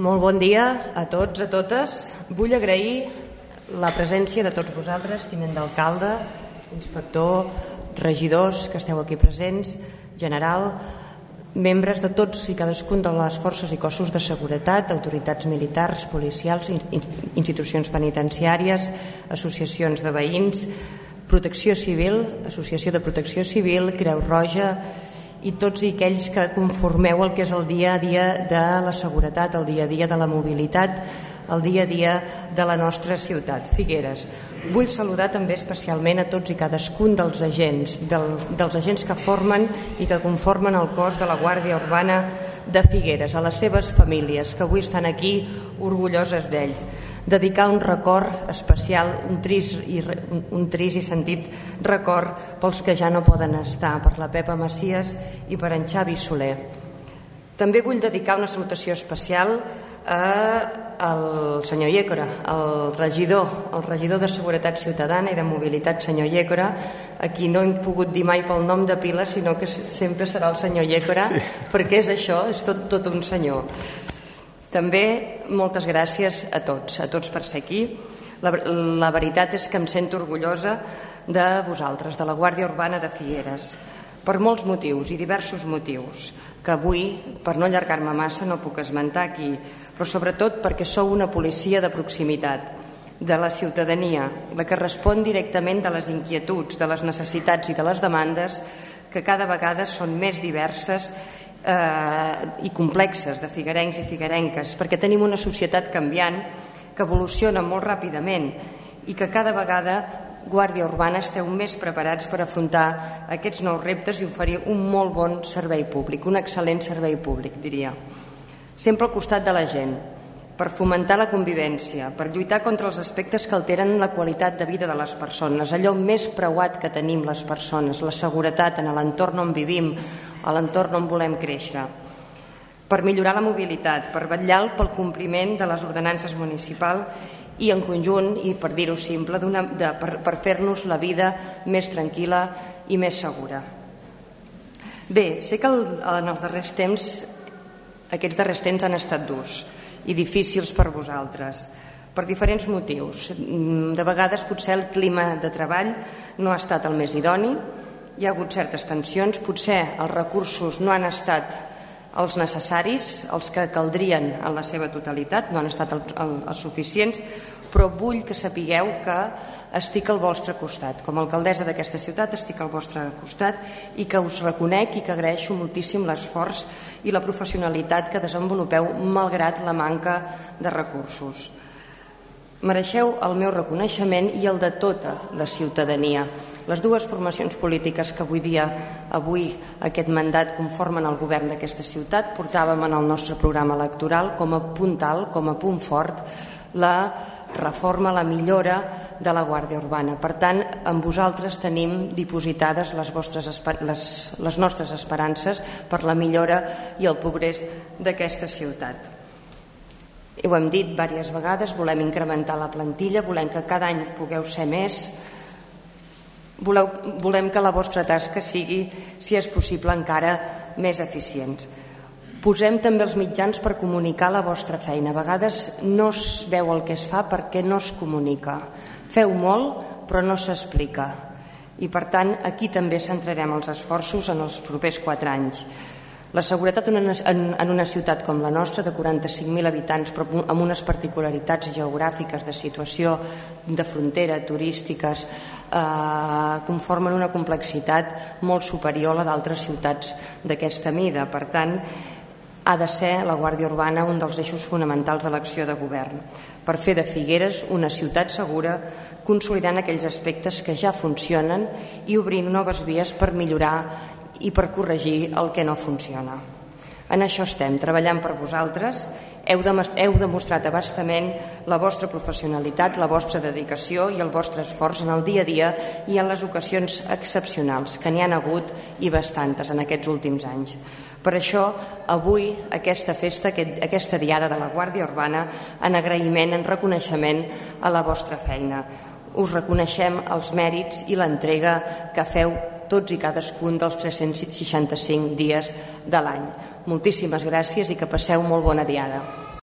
Molt bon dia a tots, a totes. Vull agrair la presència de tots vosaltres, tinent d'alcalde, inspector, regidors que esteu aquí presents, general, membres de tots i cadascun de les forces i cossos de seguretat, autoritats militars, policials, institucions penitenciàries, associacions de veïns, protecció civil, associació de protecció civil, Creu Roja i tots i aquells que conformeu el que és el dia a dia de la seguretat, el dia a dia de la mobilitat, el dia a dia de la nostra ciutat, Figueres. Vull saludar també especialment a tots i cadascun dels agents, dels, dels agents que formen i que conformen el cos de la Guàrdia Urbana de Figueres, a les seves famílies, que avui estan aquí orgulloses d'ells. Dedicar un record especial, un trist, i, un trist i sentit record pels que ja no poden estar, per la Pepa Macias i per en Xavi Soler. També vull dedicar una salutació especial al senyor Iécora, el regidor, el regidor de Seguretat Ciutadana i de Mobilitat, senyor Iécora, a qui no hem pogut dir mai pel nom de pila, sinó que sempre serà el senyor Iécora, sí. perquè és això, és tot, tot un senyor. També moltes gràcies a tots, a tots per ser aquí. La, la veritat és que em sento orgullosa de vosaltres, de la Guàrdia Urbana de Figueres, per molts motius i diversos motius que avui, per no allargar-me massa, no puc esmentar aquí, però sobretot perquè sou una policia de proximitat, de la ciutadania, la que respon directament de les inquietuds, de les necessitats i de les demandes que cada vegada són més diverses eh, i complexes de figuerencs i figuerenques, perquè tenim una societat canviant que evoluciona molt ràpidament i que cada vegada Guàrdia Urbana esteu més preparats per afrontar aquests nous reptes i oferir un molt bon servei públic, un excel·lent servei públic, diria. Sempre al costat de la gent, per fomentar la convivència, per lluitar contra els aspectes que alteren la qualitat de vida de les persones, allò més preuat que tenim les persones, la seguretat en l'entorn on vivim, a l'entorn on volem créixer per millorar la mobilitat, per vetllar pel compliment de les ordenances municipals i en conjunt, i per dir-ho simple, de, per, per fer-nos la vida més tranquil·la i més segura. Bé, sé que el, en els darrers temps, aquests darrers temps han estat durs i difícils per vosaltres, per diferents motius. De vegades potser el clima de treball no ha estat el més idoni, hi ha hagut certes tensions, potser els recursos no han estat els necessaris, els que caldrien en la seva totalitat, no han estat els, els suficients, però vull que sapigueu que estic al vostre costat. Com a alcaldessa d'aquesta ciutat estic al vostre costat i que us reconec i que agraeixo moltíssim l'esforç i la professionalitat que desenvolupeu malgrat la manca de recursos. Mereixeu el meu reconeixement i el de tota la ciutadania. Les dues formacions polítiques que avui dia, avui aquest mandat conformen el govern d'aquesta ciutat, portàvem en el nostre programa electoral com a puntal, com a punt fort, la reforma, la millora de la Guàrdia Urbana. Per tant, amb vosaltres tenim dipositades les, vostres, les, les nostres esperances per la millora i el progrés d'aquesta ciutat. Ho hem dit diverses vegades, volem incrementar la plantilla, volem que cada any pugueu ser més, voleu, volem que la vostra tasca sigui, si és possible, encara més eficients. Posem també els mitjans per comunicar la vostra feina. A vegades no es veu el que es fa perquè no es comunica. Feu molt, però no s'explica. I per tant, aquí també centrarem els esforços en els propers quatre anys. La seguretat en una, en, una ciutat com la nostra, de 45.000 habitants, però amb unes particularitats geogràfiques de situació de frontera, turístiques, eh, conformen una complexitat molt superior a la d'altres ciutats d'aquesta mida. Per tant, ha de ser la Guàrdia Urbana un dels eixos fonamentals de l'acció de govern per fer de Figueres una ciutat segura, consolidant aquells aspectes que ja funcionen i obrint noves vies per millorar i per corregir el que no funciona. En això estem, treballant per vosaltres. Heu, de, heu demostrat abastament la vostra professionalitat, la vostra dedicació i el vostre esforç en el dia a dia i en les ocasions excepcionals, que n'hi han hagut i bastantes en aquests últims anys. Per això, avui, aquesta festa, aquesta diada de la Guàrdia Urbana, en agraïment, en reconeixement a la vostra feina. Us reconeixem els mèrits i l'entrega que feu tots i cadascun dels 365 dies de l'any. Moltíssimes gràcies i que passeu molt bona diada.